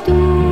tu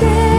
share.